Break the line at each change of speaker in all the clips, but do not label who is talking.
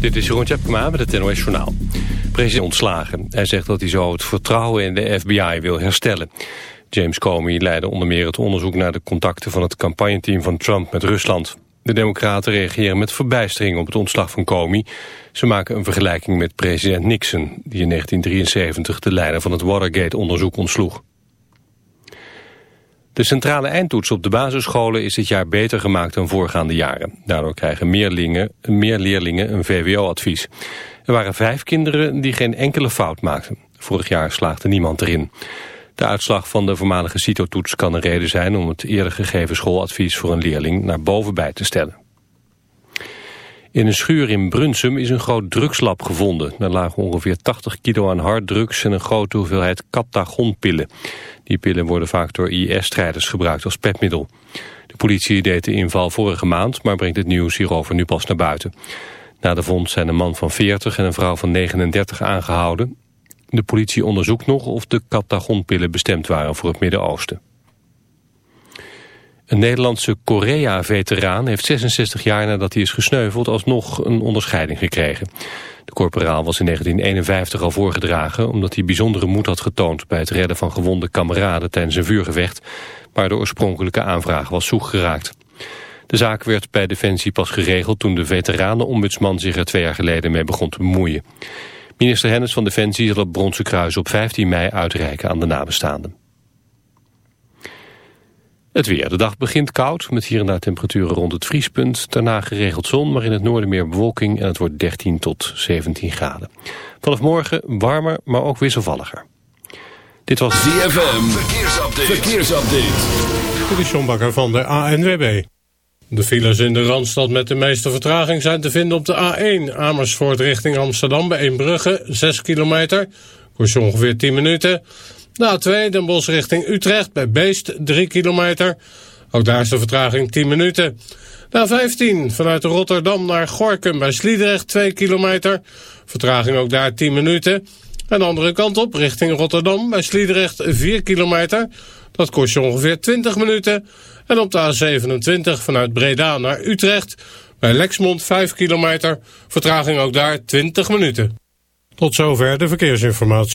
Dit is Jeroen Tjepkema met het NOS Journaal. President ontslagen. Hij zegt dat hij zo het vertrouwen in de FBI wil herstellen. James Comey leidde onder meer het onderzoek naar de contacten van het campagneteam van Trump met Rusland. De democraten reageren met verbijstering op het ontslag van Comey. Ze maken een vergelijking met president Nixon, die in 1973 de leider van het Watergate-onderzoek ontsloeg. De centrale eindtoets op de basisscholen is dit jaar beter gemaakt dan voorgaande jaren. Daardoor krijgen meer, leerlingen, meer leerlingen een VWO-advies. Er waren vijf kinderen die geen enkele fout maakten. Vorig jaar slaagde niemand erin. De uitslag van de voormalige CITO-toets kan een reden zijn om het eerder gegeven schooladvies voor een leerling naar boven bij te stellen. In een schuur in Brunsum is een groot drugslab gevonden. Er lagen ongeveer 80 kilo aan harddrugs en een grote hoeveelheid captagonpillen. Die pillen worden vaak door IS-strijders gebruikt als petmiddel. De politie deed de inval vorige maand, maar brengt het nieuws hierover nu pas naar buiten. Na de vondst zijn een man van 40 en een vrouw van 39 aangehouden. De politie onderzoekt nog of de captagonpillen bestemd waren voor het Midden-Oosten. Een Nederlandse Korea-veteraan heeft 66 jaar nadat hij is gesneuveld alsnog een onderscheiding gekregen. De corporaal was in 1951 al voorgedragen omdat hij bijzondere moed had getoond bij het redden van gewonde kameraden tijdens een vuurgevecht, maar de oorspronkelijke aanvraag was zoek geraakt. De zaak werd bij Defensie pas geregeld toen de veteranenombudsman zich er twee jaar geleden mee begon te bemoeien. Minister Hennis van Defensie zal het Bronzen Kruis op 15 mei uitreiken aan de nabestaanden. Het weer. De dag begint koud, met hier en daar temperaturen rond het vriespunt. Daarna geregeld zon, maar in het noorden meer bewolking en het wordt 13 tot 17 graden. Vanaf morgen warmer, maar ook wisselvalliger. Dit was
ZFM. Verkeersupdate. Verkeersupdate.
Dit is John Bakker van de ANWB. De files in de Randstad met de meeste vertraging zijn te vinden op de A1 Amersfoort richting Amsterdam bij Eembrugge, 6 kilometer. Kost ongeveer 10 minuten. De A2 Den Bosch richting Utrecht bij Beest 3 kilometer. Ook daar is de vertraging 10 minuten. De A15 vanuit Rotterdam naar Gorkum bij Sliedrecht 2 kilometer. Vertraging ook daar 10 minuten. En de andere kant op richting Rotterdam bij Sliedrecht 4 kilometer. Dat kost je ongeveer 20 minuten. En op de A27 vanuit Breda naar Utrecht bij Lexmond 5 kilometer. Vertraging ook daar 20 minuten. Tot zover de verkeersinformatie.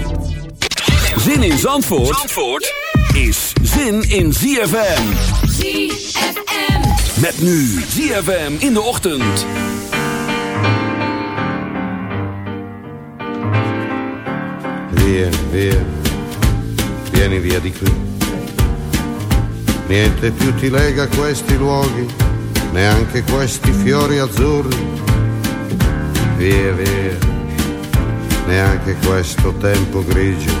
Zin in Zandvoort, Zandvoort is zin in ZFM.
ZFM.
Met nu ZFM in de ochtend.
Via, via, vieni via di qui. Niente più ti lega questi luoghi, neanche questi fiori azzurri. Via, via, neanche questo tempo grigio,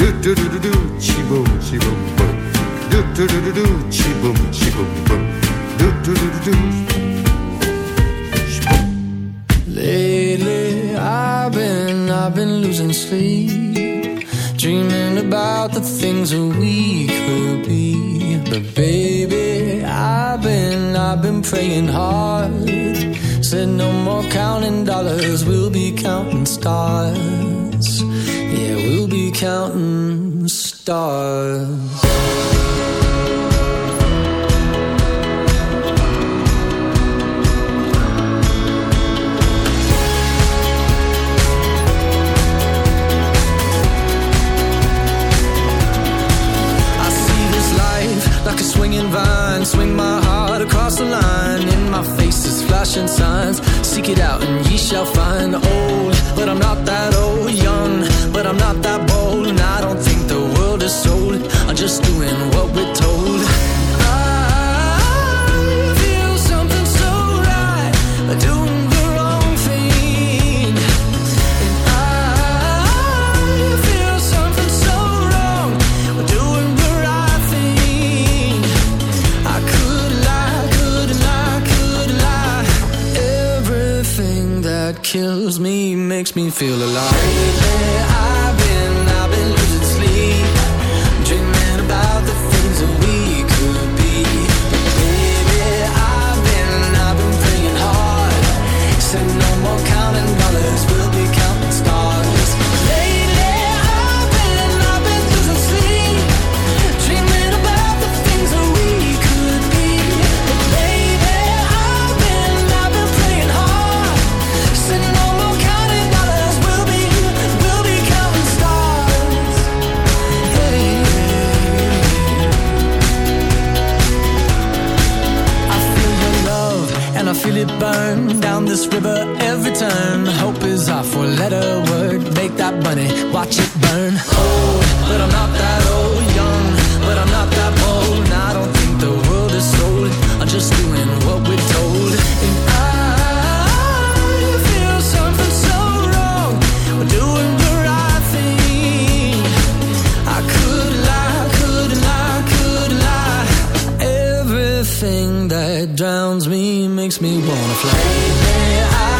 Do do do do do, chi boom, chi boom boom. Do do do do do, chi boom, chi boom boom. Do do do do do.
Lately, I've been, I've been losing sleep, dreaming about the things that we could be. But baby, I've been, I've been praying hard. Said no more counting dollars, we'll be counting stars counting stars. Feel alive. Everything that drowns me makes me wanna fly. Lately, I've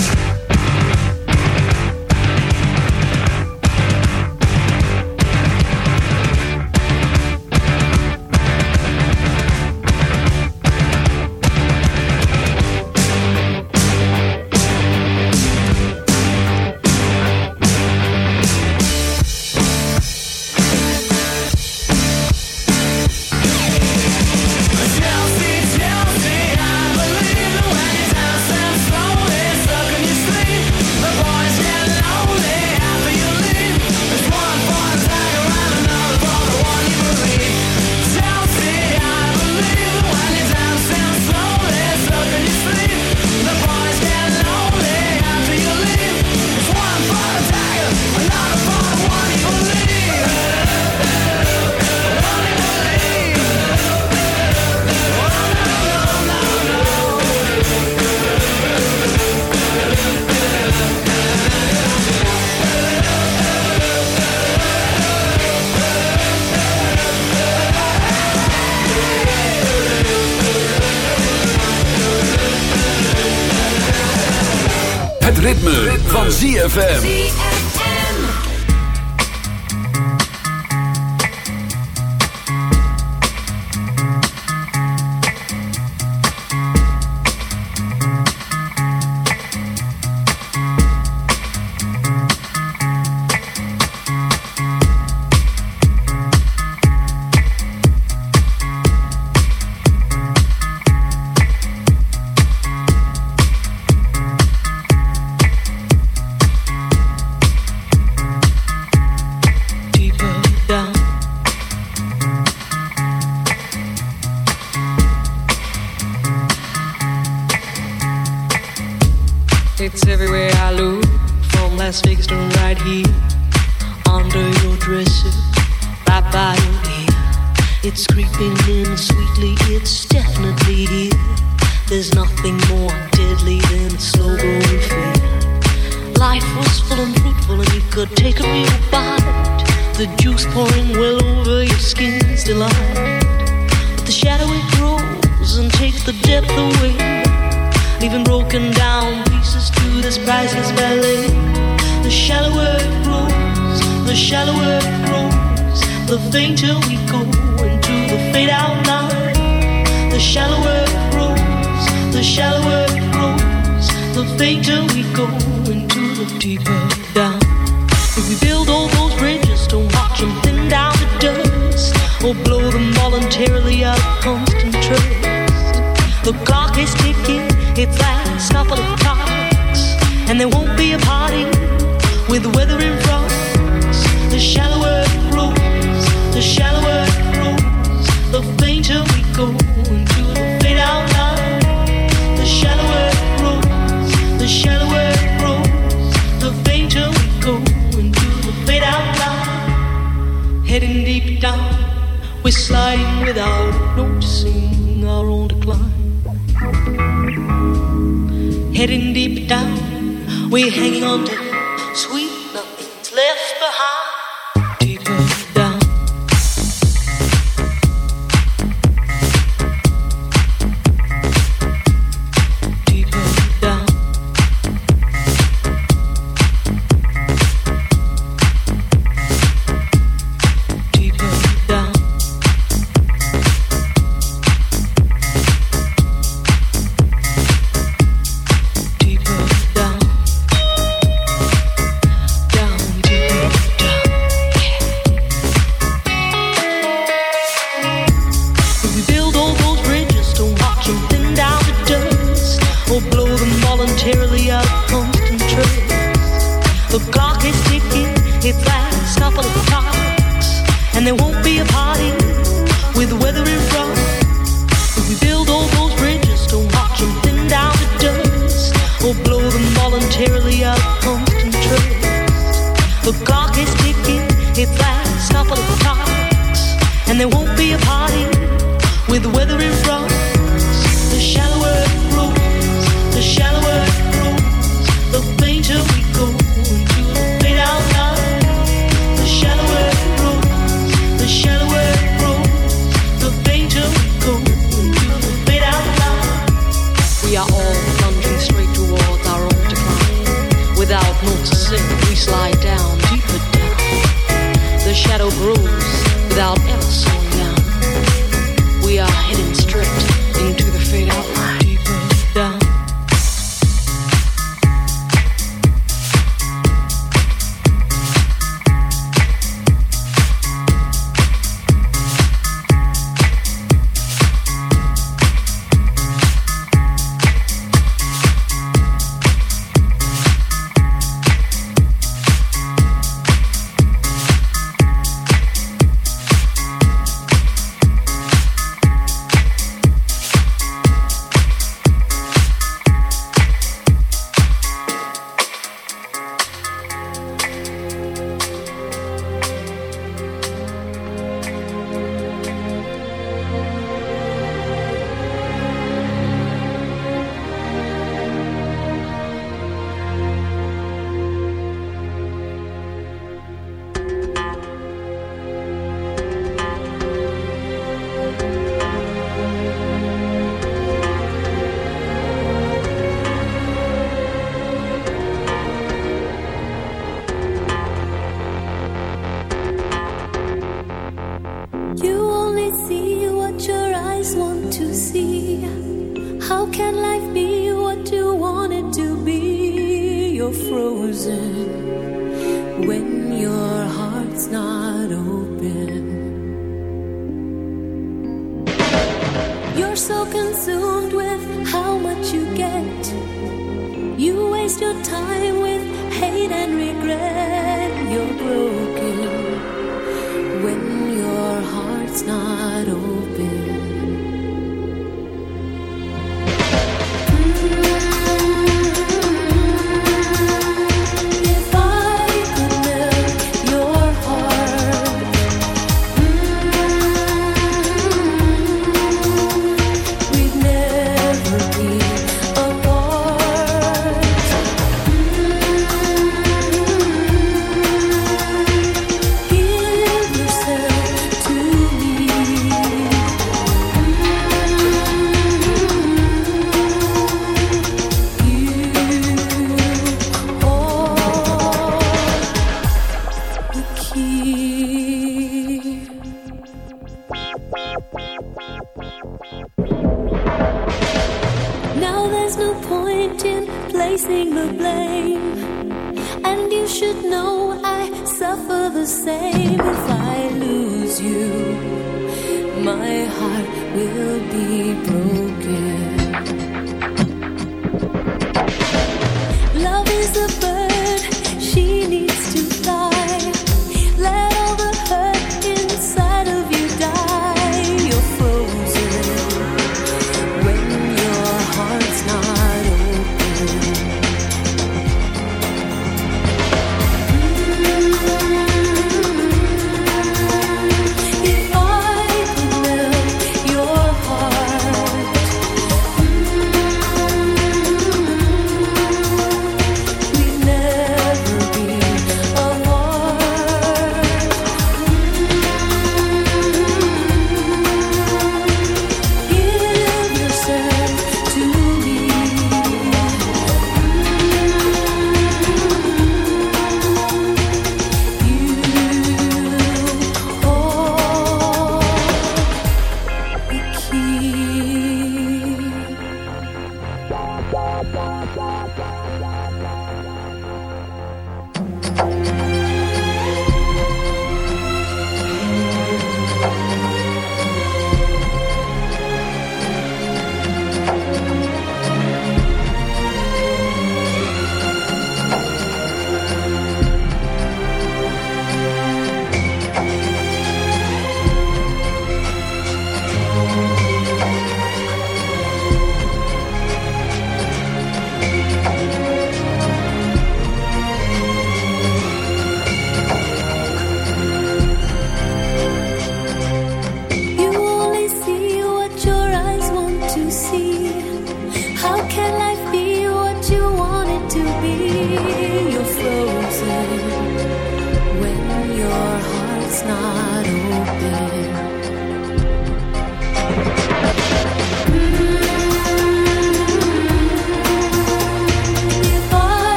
ZFM.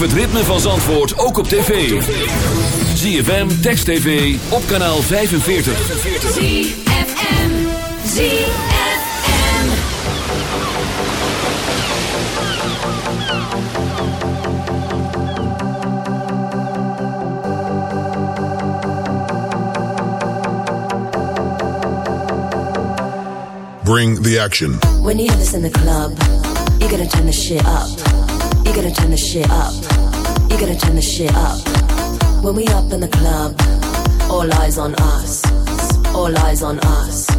Het ritme van Zandvoort ook op tv. ZFM, Text TV, op kanaal 45.
ZFM. ZFM.
Bring the action.
When you hear this in the club, you gotta turn the shit up. You gotta turn the shit up. Gotta turn the shit up. When we up in the club, all eyes on us. All eyes on us.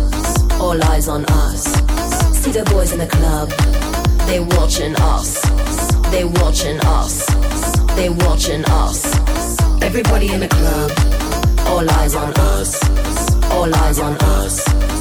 All eyes on us. See the boys in the club, they watching us. They watching us. They watching us. Everybody in the club, all eyes on us. All eyes on us.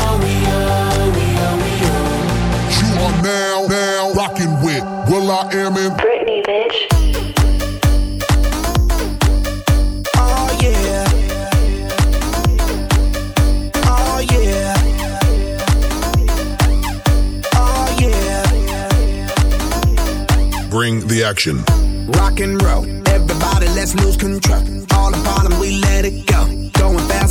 with I Am in
Britney, bitch.
Oh yeah. Oh yeah. Oh yeah.
Bring the action.
Rock and roll. Everybody, let's lose control. All the bottom, we let it go. Going fast,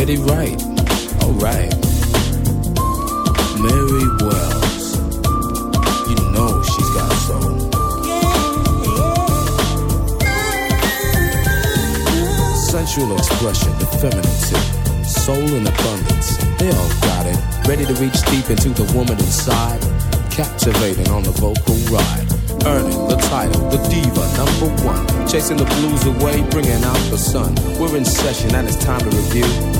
Betty Wright. Alright. Mary Wells. You know she's got soul. Sensual expression, the feminine tip. Soul in abundance. They all got it. Ready to reach deep into the woman inside. Captivating on the vocal ride. Earning the title, the diva number one. Chasing the blues away, bringing out the sun. We're in session and it's time to review.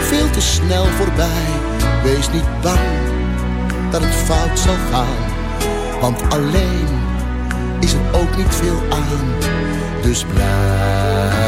veel te snel voorbij. Wees niet bang dat het fout zal gaan, want alleen is er ook niet veel aan. Dus blijf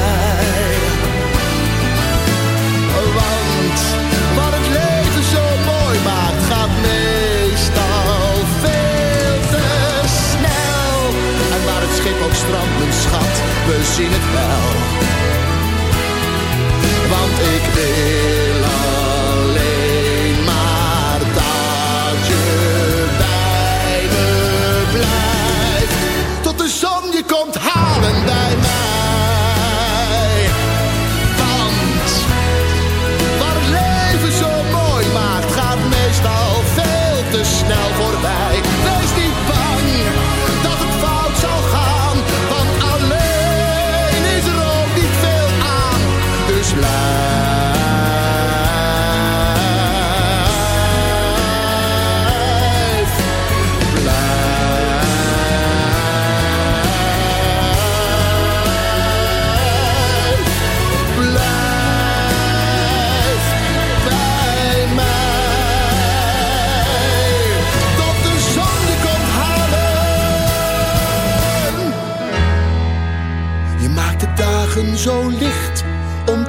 strand, schat, we zien het wel. Want ik wil alleen maar dat je bij me blijft. Tot de zon je komt halen bij mij. Want waar leven zo mooi maakt, gaat meestal veel te snel voorbij.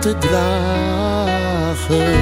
te dragen.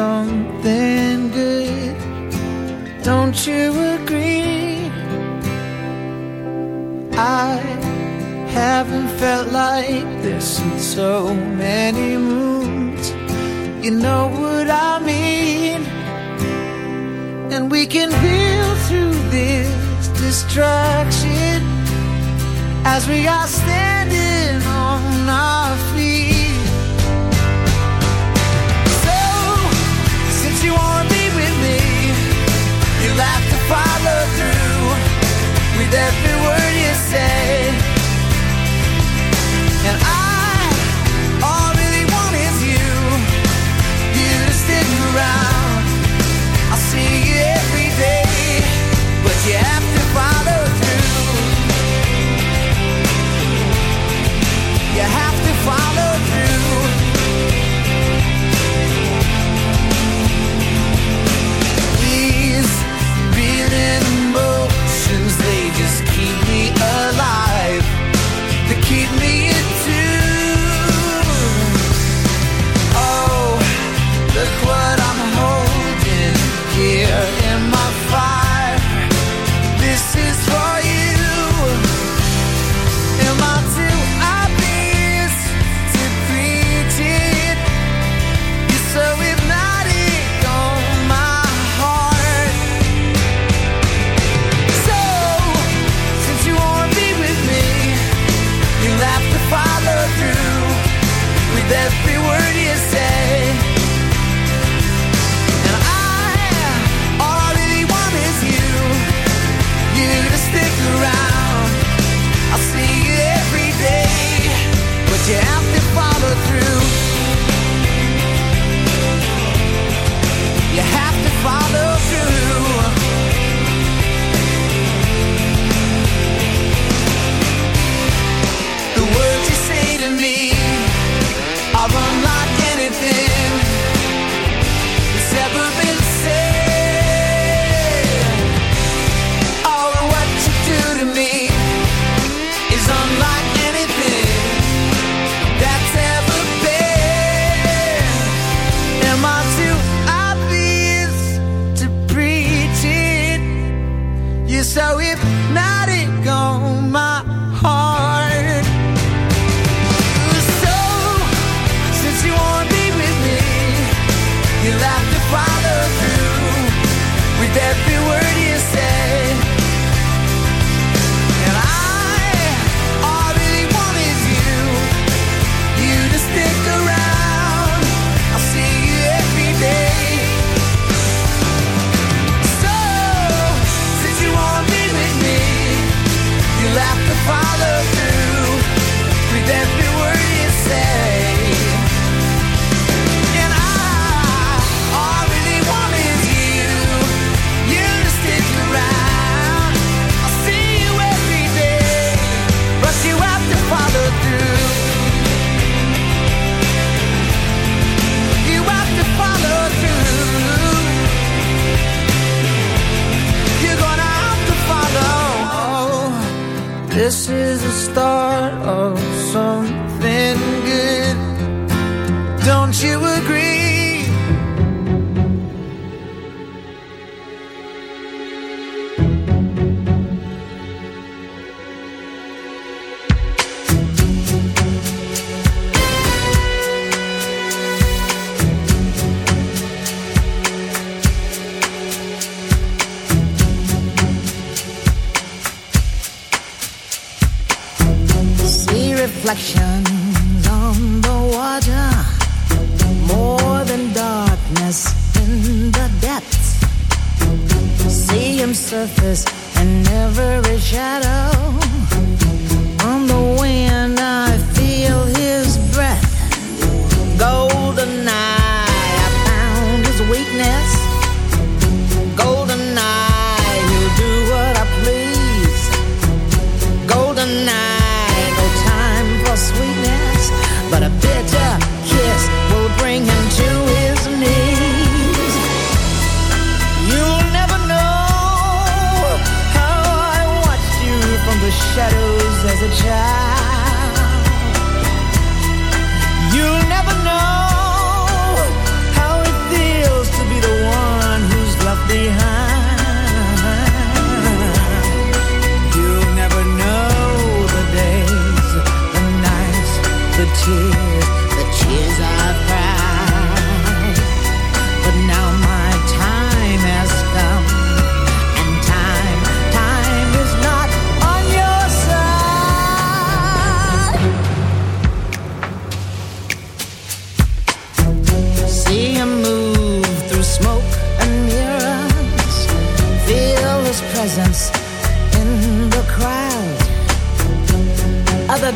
something good. Don't you agree? I haven't felt like this in so many moons. You know what I mean? And we can feel through this destruction as we are standing on our every word you say. And I, all I really want is you, you to stick around. I see you every day, but you have to follow through. You have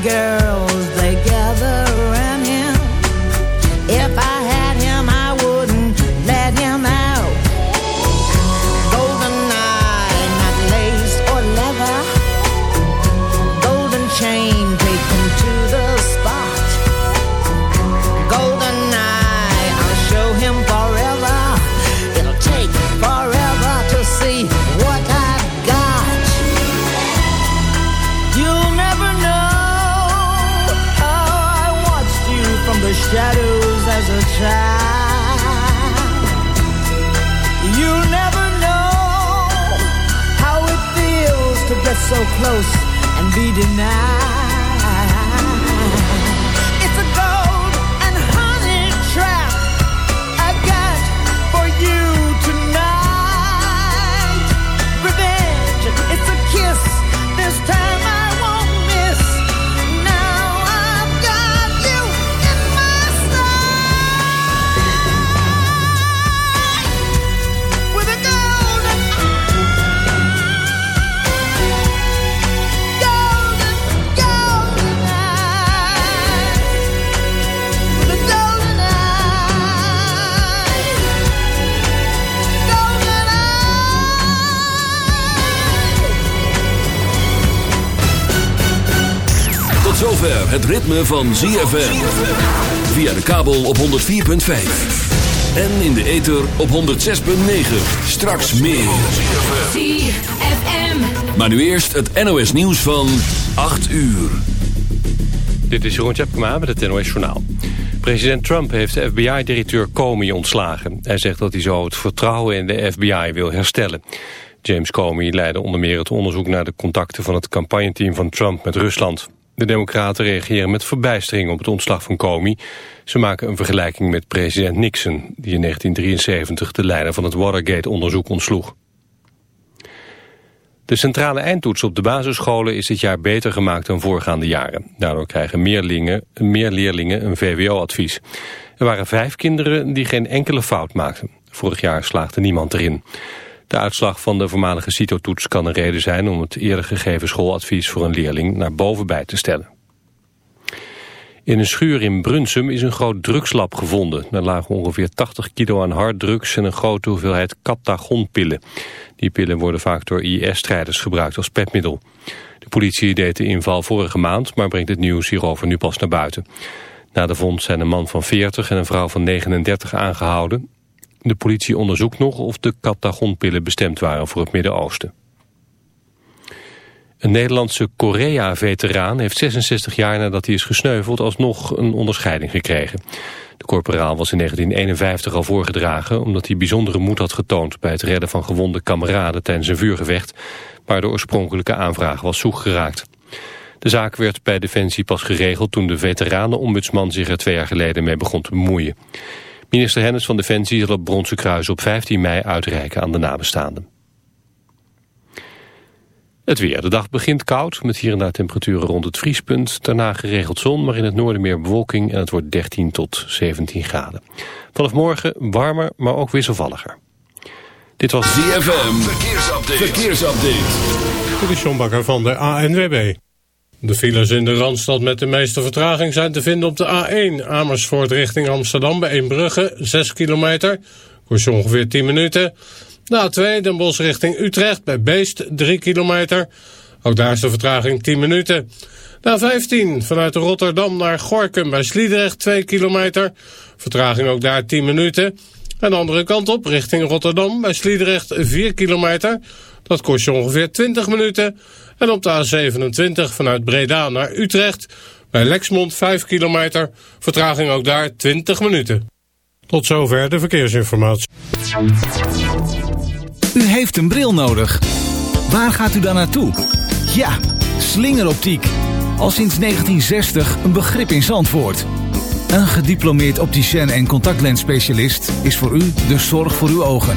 girls, close and be denied.
Het ritme van ZFM. Via de kabel op 104.5. En in de ether op 106.9. Straks meer.
ZFM.
Maar nu eerst het NOS nieuws van 8 uur.
Dit is Jeroen Tjepkema met het NOS Journaal. President Trump heeft de FBI-directeur Comey ontslagen. Hij zegt dat hij zo het vertrouwen in de FBI wil herstellen. James Comey leidde onder meer het onderzoek naar de contacten van het campagneteam van Trump met Rusland. De democraten reageren met verbijstering op het ontslag van Comey. Ze maken een vergelijking met president Nixon, die in 1973 de leider van het Watergate-onderzoek ontsloeg. De centrale eindtoets op de basisscholen is dit jaar beter gemaakt dan voorgaande jaren. Daardoor krijgen meer, leerlingen, meer leerlingen een VWO-advies. Er waren vijf kinderen die geen enkele fout maakten. Vorig jaar slaagde niemand erin. De uitslag van de voormalige CITO-toets kan een reden zijn om het eerder gegeven schooladvies voor een leerling naar boven bij te stellen. In een schuur in Brunsum is een groot drugslab gevonden. Er lagen ongeveer 80 kilo aan harddrugs en een grote hoeveelheid katagonpillen. Die pillen worden vaak door IS-strijders gebruikt als petmiddel. De politie deed de inval vorige maand, maar brengt het nieuws hierover nu pas naar buiten. Na de vondst zijn een man van 40 en een vrouw van 39 aangehouden. De politie onderzoekt nog of de katagonpillen bestemd waren voor het Midden-Oosten. Een Nederlandse Korea-veteraan heeft 66 jaar nadat hij is gesneuveld alsnog een onderscheiding gekregen. De corporaal was in 1951 al voorgedragen omdat hij bijzondere moed had getoond bij het redden van gewonde kameraden tijdens een vuurgevecht, waar de oorspronkelijke aanvraag was zoekgeraakt. De zaak werd bij Defensie pas geregeld toen de veteranenombudsman zich er twee jaar geleden mee begon te bemoeien. Minister Hennis van Defensie zal het Bronzen Kruis op 15 mei uitreiken aan de nabestaanden. Het weer. De dag begint koud, met hier en daar temperaturen rond het vriespunt. Daarna geregeld zon, maar in het noorden meer bewolking en het wordt 13 tot 17 graden. Vanaf morgen warmer, maar ook wisselvalliger. Dit was
ZFM. Verkeersupdate. Verkeersupdate.
Dit is John Bakker van de ANWB. De files in de Randstad met de meeste vertraging zijn te vinden op de A1 Amersfoort richting Amsterdam bij Eembrugge, 6 kilometer. Kost ongeveer 10 minuten. De A2 Den Bosch richting Utrecht bij Beest, 3 kilometer. Ook daar is de vertraging 10 minuten. De A15 vanuit Rotterdam naar Gorkum bij Sliedrecht, 2 kilometer. Vertraging ook daar 10 minuten. En de andere kant op, richting Rotterdam bij Sliedrecht, 4 kilometer. Dat kost je ongeveer 20 minuten. En op de A27 vanuit Breda naar Utrecht bij Lexmond, 5 kilometer. Vertraging ook daar 20 minuten. Tot zover de verkeersinformatie.
U heeft een bril nodig. Waar gaat u dan naartoe? Ja, slingeroptiek. Al sinds 1960 een begrip in Zandvoort. Een gediplomeerd opticien en contactlensspecialist is voor u de zorg voor uw ogen.